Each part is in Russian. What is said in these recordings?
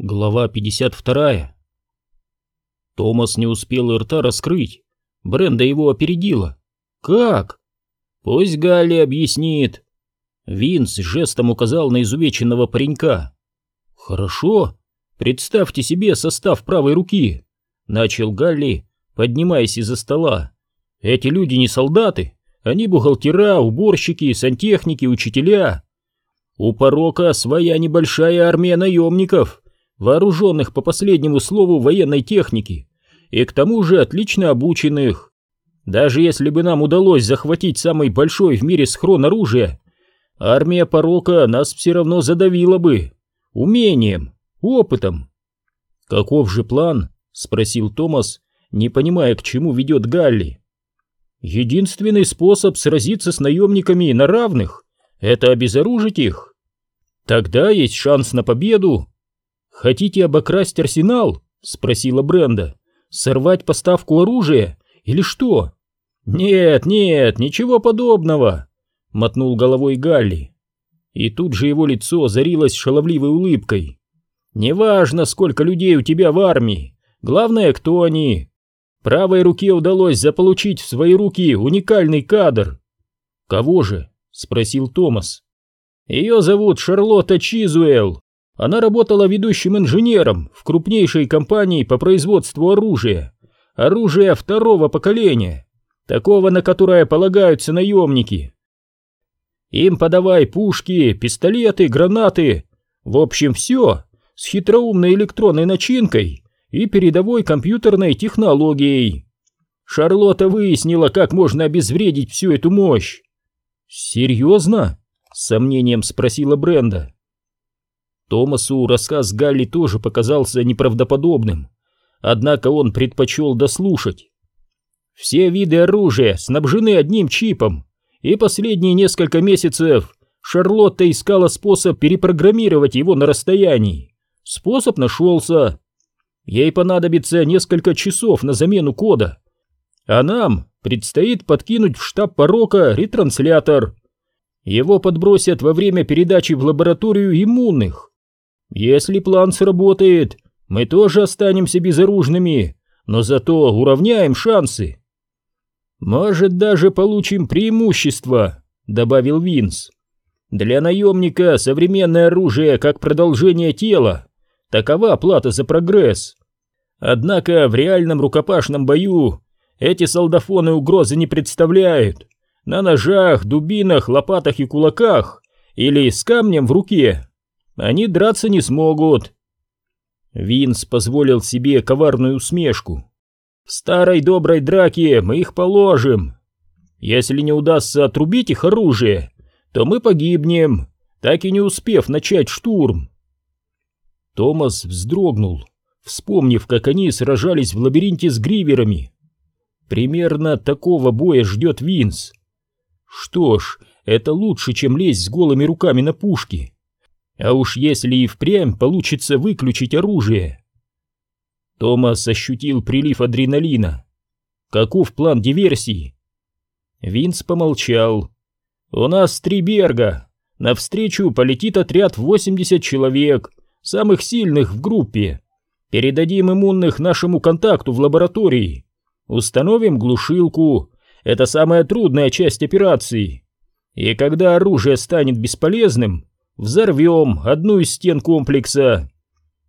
Глава 52 Томас не успел и рта раскрыть. Бренда его опередила. «Как?» «Пусть Галли объяснит». Винс жестом указал на изувеченного паренька. «Хорошо. Представьте себе состав правой руки», — начал Галли, поднимаясь из-за стола. «Эти люди не солдаты, они бухгалтера, уборщики, сантехники, учителя. У порока своя небольшая армия наемников» вооруженных по последнему слову военной техники, и к тому же отлично обученных. Даже если бы нам удалось захватить самый большой в мире схрон оружия, армия порока нас все равно задавила бы. Умением, опытом. «Каков же план?» — спросил Томас, не понимая, к чему ведет Галли. «Единственный способ сразиться с наемниками на равных — это обезоружить их. Тогда есть шанс на победу, «Хотите обокрасть арсенал?» — спросила Бренда. «Сорвать поставку оружия? Или что?» «Нет, нет, ничего подобного!» — мотнул головой Галли. И тут же его лицо озарилось шаловливой улыбкой. «Неважно, сколько людей у тебя в армии, главное, кто они. Правой руке удалось заполучить в свои руки уникальный кадр». «Кого же?» — спросил Томас. «Ее зовут Шарлотта Чизуэлл. Она работала ведущим инженером в крупнейшей компании по производству оружия. Оружия второго поколения, такого, на которое полагаются наемники. Им подавай пушки, пистолеты, гранаты, в общем все, с хитроумной электронной начинкой и передовой компьютерной технологией. Шарлотта выяснила, как можно обезвредить всю эту мощь. «Серьезно?» — с сомнением спросила Бренда. Томасу рассказ Галли тоже показался неправдоподобным, однако он предпочел дослушать. Все виды оружия снабжены одним чипом, и последние несколько месяцев Шарлотта искала способ перепрограммировать его на расстоянии. Способ нашелся. Ей понадобится несколько часов на замену кода, а нам предстоит подкинуть в штаб порока ретранслятор. Его подбросят во время передачи в лабораторию иммунных. Если план сработает, мы тоже останемся безоружными, но зато уравняем шансы. Может, даже получим преимущество, добавил Винс. Для наемника современное оружие как продолжение тела. Такова плата за прогресс. Однако в реальном рукопашном бою эти солдафоны угрозы не представляют. На ножах, дубинах, лопатах и кулаках или с камнем в руке они драться не смогут. Винс позволил себе коварную усмешку. В старой доброй драке мы их положим. Если не удастся отрубить их оружие, то мы погибнем, так и не успев начать штурм. Томас вздрогнул, вспомнив, как они сражались в лабиринте с гриверами. Примерно такого боя ждет Винс. Что ж, это лучше, чем лезть с голыми руками на пушки. А уж если и впрямь получится выключить оружие. Томас ощутил прилив адреналина. Каков план диверсии? Винс помолчал. «У нас три берга. Навстречу полетит отряд 80 человек, самых сильных в группе. Передадим иммунных нашему контакту в лаборатории. Установим глушилку. Это самая трудная часть операции. И когда оружие станет бесполезным, Взорвем одну из стен комплекса.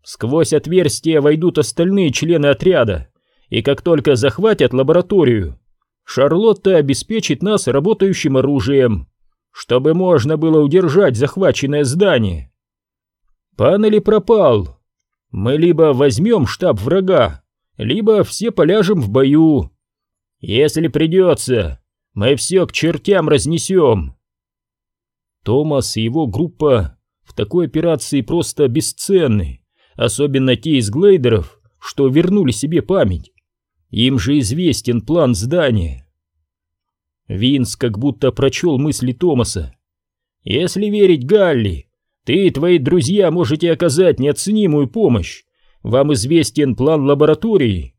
Сквозь отверстие войдут остальные члены отряда, и как только захватят лабораторию, Шарлотта обеспечит нас работающим оружием, чтобы можно было удержать захваченное здание. Пан или пропал. Мы либо возьмем штаб врага, либо все поляжем в бою. Если придется, мы все к чертям разнесем. Томас и его группа в такой операции просто бесценны, особенно те из глейдеров, что вернули себе память. Им же известен план здания. Винс как будто прочел мысли Томаса. «Если верить Галли, ты и твои друзья можете оказать неоценимую помощь. Вам известен план лаборатории.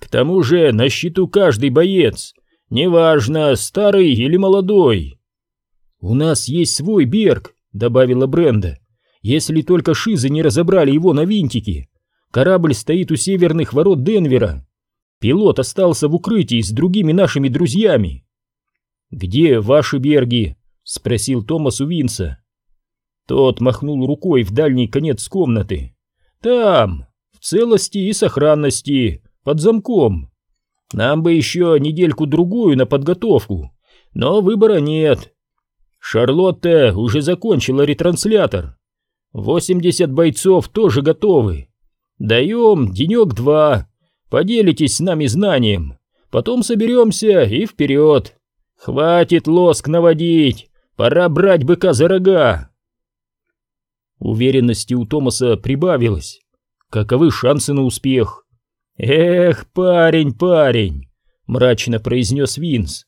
К тому же на счету каждый боец, неважно, старый или молодой. «У нас есть свой Берг», — добавила Бренда. если только шизы не разобрали его на винтики. Корабль стоит у северных ворот Денвера. Пилот остался в укрытии с другими нашими друзьями. «Где ваши берги?» — спросил Томас у Винса. Тот махнул рукой в дальний конец комнаты. «Там, в целости и сохранности, под замком. Нам бы еще недельку-другую на подготовку, но выбора нет. Шарлотта уже закончила ретранслятор. 80 бойцов тоже готовы. Даем денек-два. Поделитесь с нами знанием. Потом соберемся и вперед. Хватит лоск наводить. Пора брать быка за рога. Уверенности у Томаса прибавилось. Каковы шансы на успех? Эх, парень, парень, мрачно произнес Винс.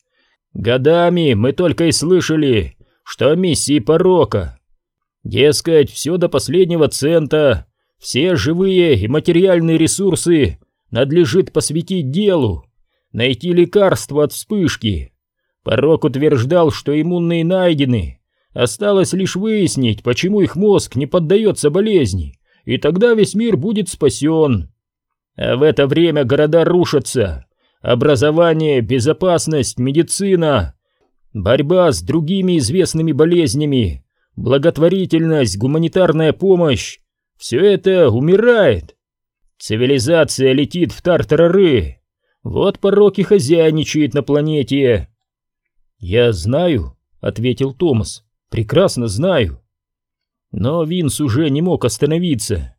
Годами мы только и слышали, что миссии порока. Дескать, все до последнего цента, все живые и материальные ресурсы надлежит посвятить делу, найти лекарство от вспышки. Порок утверждал, что иммунные найдены, осталось лишь выяснить, почему их мозг не поддается болезни, и тогда весь мир будет спасен. А в это время города рушатся, образование, безопасность, медицина борьба с другими известными болезнями, благотворительность, гуманитарная помощь — все это умирает. Цивилизация летит в тартарары. Вот пороки хозяйничает на планете. «Я знаю», — ответил Томас, — «прекрасно знаю». Но Винс уже не мог остановиться,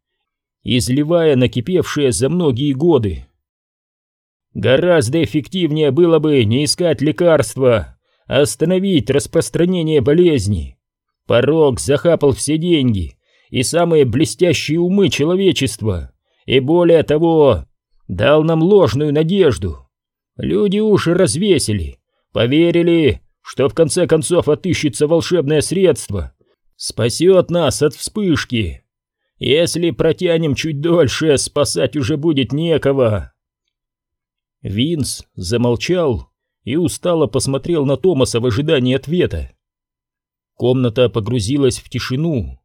изливая накипевшее за многие годы. Гораздо эффективнее было бы не искать лекарства, остановить распространение болезни. Порог захапал все деньги и самые блестящие умы человечества, и более того, дал нам ложную надежду. Люди уши развесили, поверили, что в конце концов отыщется волшебное средство, спасет нас от вспышки. Если протянем чуть дольше, спасать уже будет некого. Винс замолчал и устало посмотрел на Томаса в ожидании ответа. Комната погрузилась в тишину.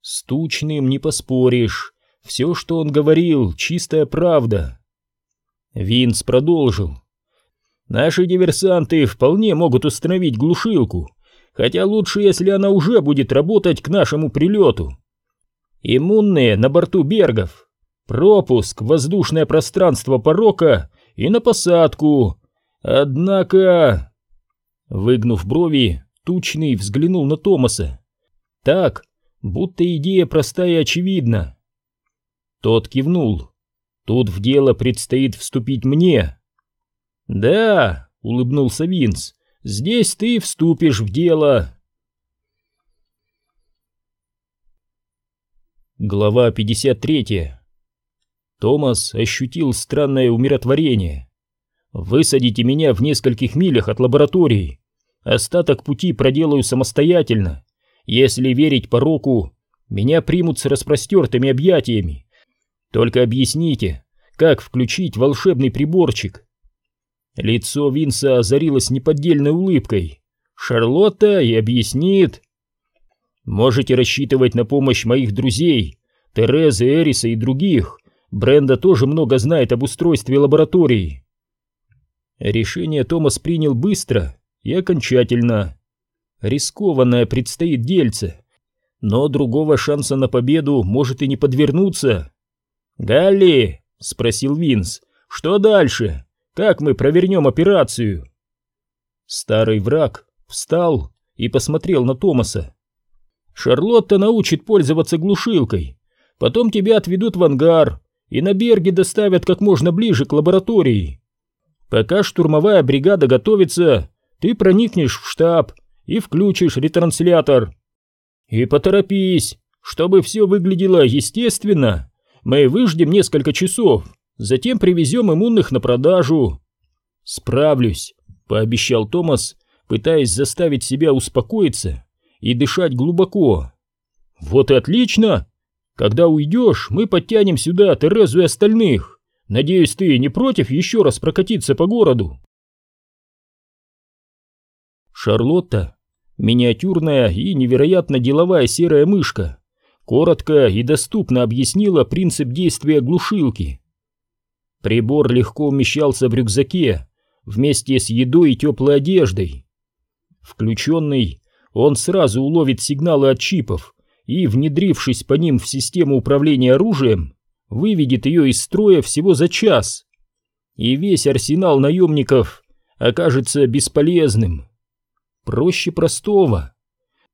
С тучным не поспоришь, все, что он говорил, чистая правда. Винс продолжил. Наши диверсанты вполне могут установить глушилку, хотя лучше, если она уже будет работать к нашему прилету. Иммунные на борту Бергов. Пропуск воздушное пространство порока и на посадку, Однако... Выгнув брови, Тучный взглянул на Томаса. Так, будто идея простая и очевидна. Тот кивнул. Тут в дело предстоит вступить мне. Да, улыбнулся Винс, здесь ты вступишь в дело. Глава 53. Томас ощутил странное умиротворение. Высадите меня в нескольких милях от лаборатории. Остаток пути проделаю самостоятельно. Если верить пороку, меня примут с распростертыми объятиями. Только объясните, как включить волшебный приборчик. Лицо Винса озарилось неподдельной улыбкой. Шарлотта и объяснит. Можете рассчитывать на помощь моих друзей, Терезы, Эриса и других. Бренда тоже много знает об устройстве лаборатории. Решение Томас принял быстро и окончательно. Рискованное предстоит дельце, но другого шанса на победу может и не подвернуться. «Галли!» — спросил Винс. «Что дальше? Как мы провернем операцию?» Старый враг встал и посмотрел на Томаса. «Шарлотта научит пользоваться глушилкой. Потом тебя отведут в ангар и на берге доставят как можно ближе к лаборатории. Пока штурмовая бригада готовится, ты проникнешь в штаб и включишь ретранслятор. И поторопись, чтобы все выглядело естественно. Мы выждем несколько часов, затем привезем иммунных на продажу. Справлюсь, пообещал Томас, пытаясь заставить себя успокоиться и дышать глубоко. Вот и отлично. Когда уйдешь, мы подтянем сюда Терезу и остальных. Надеюсь, ты не против еще раз прокатиться по городу?» Шарлотта Миниатюрная и невероятно деловая серая мышка коротко и доступно объяснила принцип действия глушилки. Прибор легко умещался в рюкзаке вместе с едой и теплой одеждой. Включенный, он сразу уловит сигналы от чипов и, внедрившись по ним в систему управления оружием, выведет ее из строя всего за час. И весь арсенал наемников окажется бесполезным. Проще простого.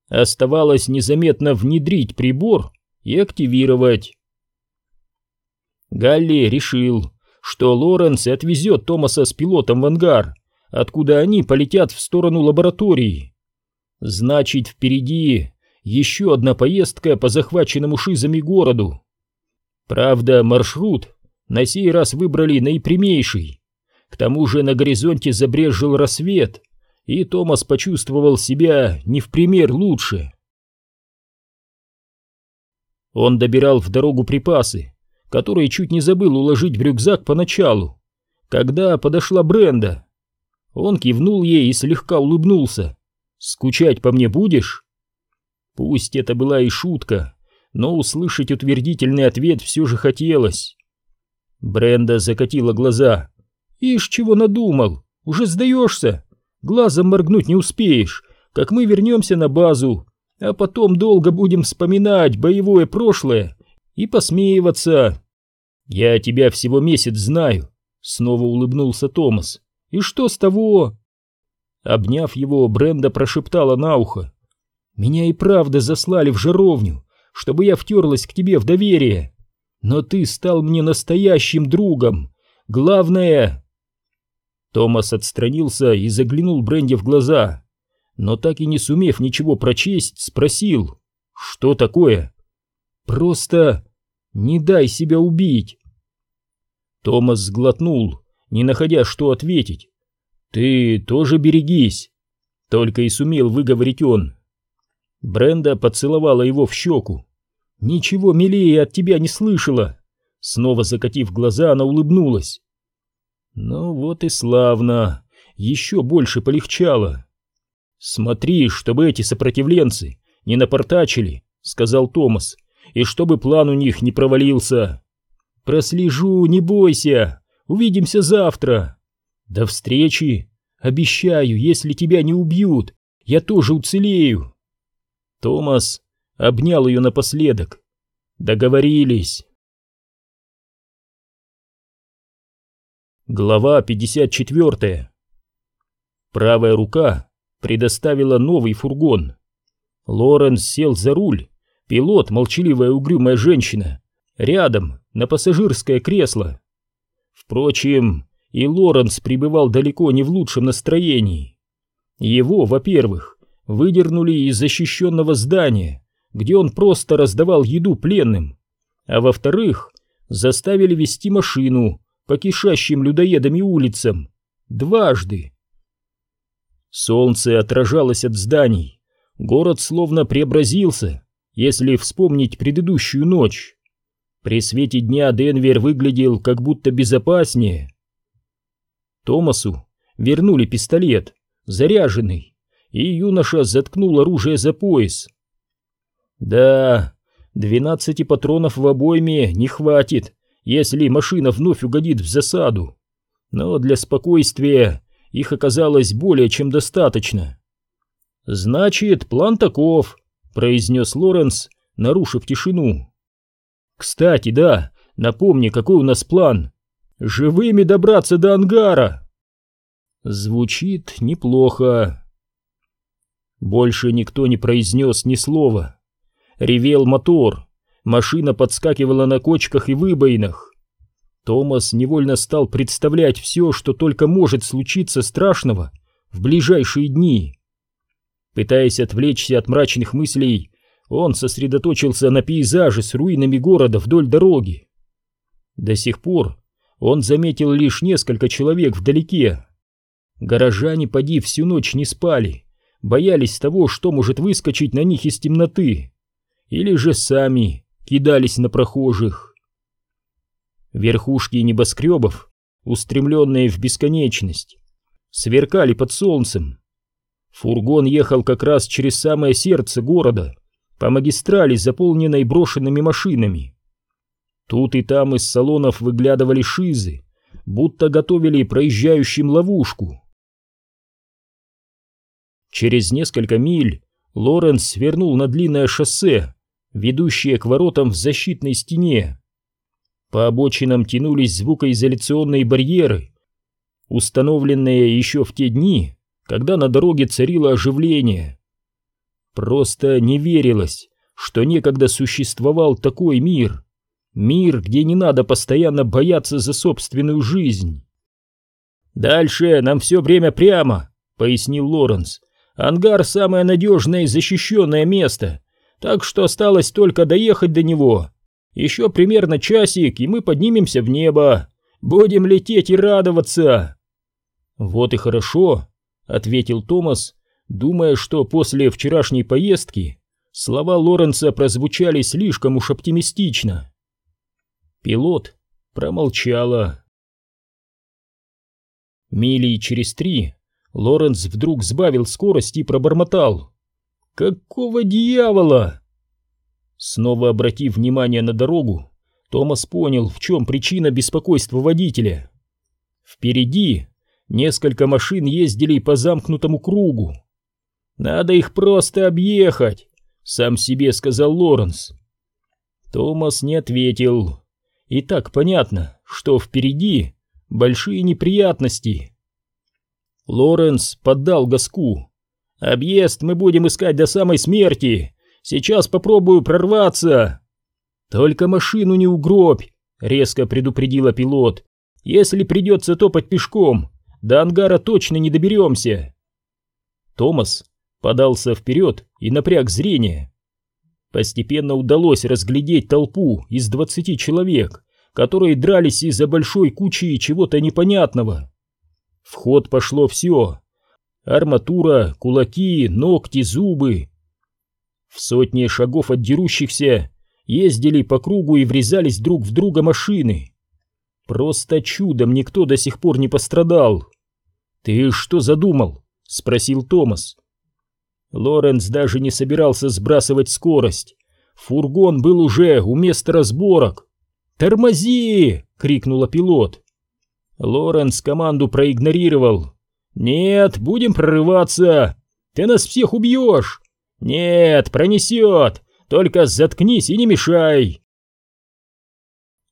Оставалось незаметно внедрить прибор и активировать. Галли решил, что Лоренс отвезет Томаса с пилотом в ангар, откуда они полетят в сторону лаборатории. Значит, впереди еще одна поездка по захваченному шизами городу. Правда, маршрут на сей раз выбрали наипрямейший. К тому же на горизонте забрежил рассвет, и Томас почувствовал себя не в пример лучше. Он добирал в дорогу припасы, которые чуть не забыл уложить в рюкзак поначалу, когда подошла Бренда. Он кивнул ей и слегка улыбнулся. «Скучать по мне будешь?» Пусть это была и шутка, но услышать утвердительный ответ все же хотелось. Бренда закатила глаза. «Ишь, чего надумал? Уже сдаешься? Глазом моргнуть не успеешь, как мы вернемся на базу, а потом долго будем вспоминать боевое прошлое и посмеиваться. Я тебя всего месяц знаю», — снова улыбнулся Томас. «И что с того?» Обняв его, Бренда прошептала на ухо. Меня и правда заслали в жаровню, чтобы я втерлась к тебе в доверие. Но ты стал мне настоящим другом. Главное...» Томас отстранился и заглянул Бренди в глаза, но так и не сумев ничего прочесть, спросил, что такое? «Просто не дай себя убить!» Томас сглотнул, не находя что ответить. «Ты тоже берегись!» Только и сумел выговорить он. Бренда поцеловала его в щеку. «Ничего милее от тебя не слышала!» Снова закатив глаза, она улыбнулась. «Ну вот и славно! Еще больше полегчало!» «Смотри, чтобы эти сопротивленцы не напортачили!» — сказал Томас. «И чтобы план у них не провалился!» «Прослежу, не бойся! Увидимся завтра!» «До встречи! Обещаю, если тебя не убьют, я тоже уцелею!» Томас обнял ее напоследок. Договорились. Глава 54. Правая рука предоставила новый фургон. Лоренс сел за руль, пилот, молчаливая угрюмая женщина, рядом, на пассажирское кресло. Впрочем, и Лоренс пребывал далеко не в лучшем настроении. Его, во-первых, выдернули из защищенного здания, где он просто раздавал еду пленным, а во-вторых, заставили вести машину по кишащим людоедами улицам дважды. Солнце отражалось от зданий, город словно преобразился, если вспомнить предыдущую ночь. При свете дня Денвер выглядел как будто безопаснее. Томасу вернули пистолет, заряженный, и юноша заткнул оружие за пояс. Да, двенадцати патронов в обойме не хватит, если машина вновь угодит в засаду. Но для спокойствия их оказалось более чем достаточно. «Значит, план таков», — произнес Лоренс, нарушив тишину. «Кстати, да, напомни, какой у нас план. Живыми добраться до ангара». Звучит неплохо. Больше никто не произнес ни слова. Ревел мотор, машина подскакивала на кочках и выбоинах. Томас невольно стал представлять все, что только может случиться страшного в ближайшие дни. Пытаясь отвлечься от мрачных мыслей, он сосредоточился на пейзаже с руинами города вдоль дороги. До сих пор он заметил лишь несколько человек вдалеке. Горожане поди всю ночь не спали боялись того, что может выскочить на них из темноты, или же сами кидались на прохожих. Верхушки небоскребов, устремленные в бесконечность, сверкали под солнцем. Фургон ехал как раз через самое сердце города, по магистрали, заполненной брошенными машинами. Тут и там из салонов выглядывали шизы, будто готовили проезжающим ловушку. Через несколько миль Лоренс свернул на длинное шоссе, ведущее к воротам в защитной стене. По обочинам тянулись звукоизоляционные барьеры, установленные еще в те дни, когда на дороге царило оживление. Просто не верилось, что некогда существовал такой мир, мир, где не надо постоянно бояться за собственную жизнь. «Дальше нам все время прямо», — пояснил Лоренс. «Ангар — самое надежное и защищенное место, так что осталось только доехать до него. Еще примерно часик, и мы поднимемся в небо. Будем лететь и радоваться. Вот и хорошо, ответил Томас, думая, что после вчерашней поездки слова Лоренса прозвучали слишком уж оптимистично. Пилот промолчала. Мили через три Лоренс вдруг сбавил скорость и пробормотал. «Какого дьявола?» Снова обратив внимание на дорогу, Томас понял, в чем причина беспокойства водителя. Впереди несколько машин ездили по замкнутому кругу. «Надо их просто объехать», — сам себе сказал Лоренс. Томас не ответил. И так понятно, что впереди большие неприятности. Лоренс поддал газку. «Объезд мы будем искать до самой смерти, Сейчас попробую прорваться. Только машину не угробь, резко предупредила пилот. Если придется топать пешком, до ангара точно не доберемся. Томас подался вперед и напряг зрение. Постепенно удалось разглядеть толпу из двадцати человек, которые дрались из-за большой кучи чего-то непонятного. В ход пошло все. Арматура, кулаки, ногти, зубы. В сотне шагов от дерущихся ездили по кругу и врезались друг в друга машины. Просто чудом никто до сих пор не пострадал. «Ты что задумал?» — спросил Томас. Лоренс даже не собирался сбрасывать скорость. Фургон был уже у места разборок. «Тормози!» — крикнула пилот. Лоренс команду проигнорировал. «Нет, будем прорываться! Ты нас всех убьешь!» «Нет, пронесет! Только заткнись и не мешай!»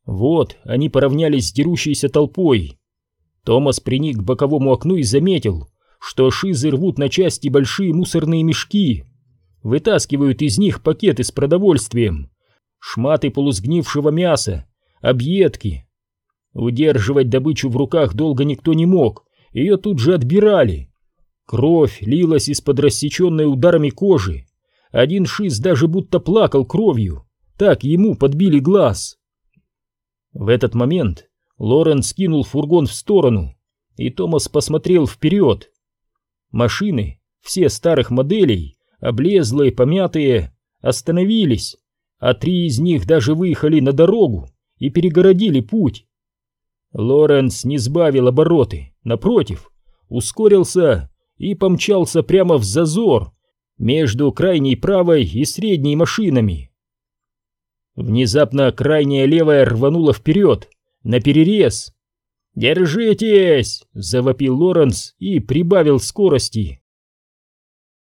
Вот они поравнялись с дерущейся толпой. Томас приник к боковому окну и заметил, что шизы рвут на части большие мусорные мешки, вытаскивают из них пакеты с продовольствием, шматы полусгнившего мяса, объедки. Удерживать добычу в руках долго никто не мог, ее тут же отбирали. Кровь лилась из-под рассеченной ударами кожи. Один шиз даже будто плакал кровью. Так ему подбили глаз. В этот момент Лорен скинул фургон в сторону, и Томас посмотрел вперед. Машины, все старых моделей, облезлые, помятые, остановились, а три из них даже выехали на дорогу и перегородили путь. Лоренс не сбавил обороты, напротив, ускорился и помчался прямо в зазор между крайней правой и средней машинами. Внезапно крайняя левая рванула вперед, на перерез. «Держитесь!» — завопил Лоренс и прибавил скорости.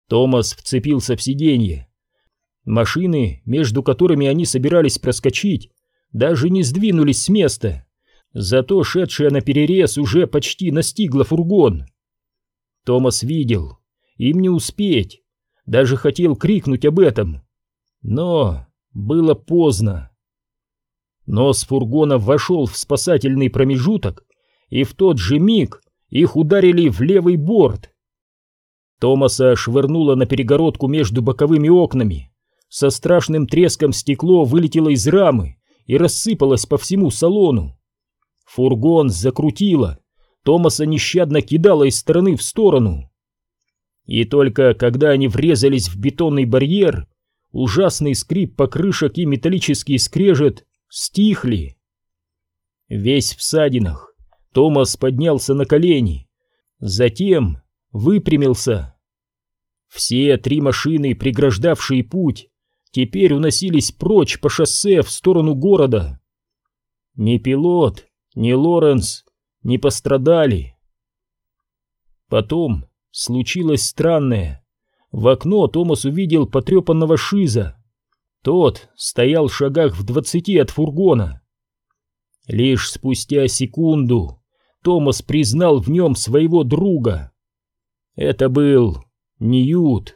Томас вцепился в сиденье. Машины, между которыми они собирались проскочить, даже не сдвинулись с места. Зато шедшая на перерез уже почти настигла фургон. Томас видел, им не успеть, даже хотел крикнуть об этом, но было поздно. Нос фургона вошел в спасательный промежуток, и в тот же миг их ударили в левый борт. Томаса швырнуло на перегородку между боковыми окнами. Со страшным треском стекло вылетело из рамы и рассыпалось по всему салону. Фургон закрутило, Томаса нещадно кидало из стороны в сторону. И только когда они врезались в бетонный барьер, ужасный скрип покрышек и металлический скрежет стихли. Весь в садинах, Томас поднялся на колени, затем выпрямился. Все три машины, преграждавшие путь, теперь уносились прочь по шоссе в сторону города. Ни пилот, ни Лоренс не пострадали. Потом случилось странное. В окно Томас увидел потрепанного Шиза. Тот стоял в шагах в двадцати от фургона. Лишь спустя секунду Томас признал в нем своего друга. Это был Ньют.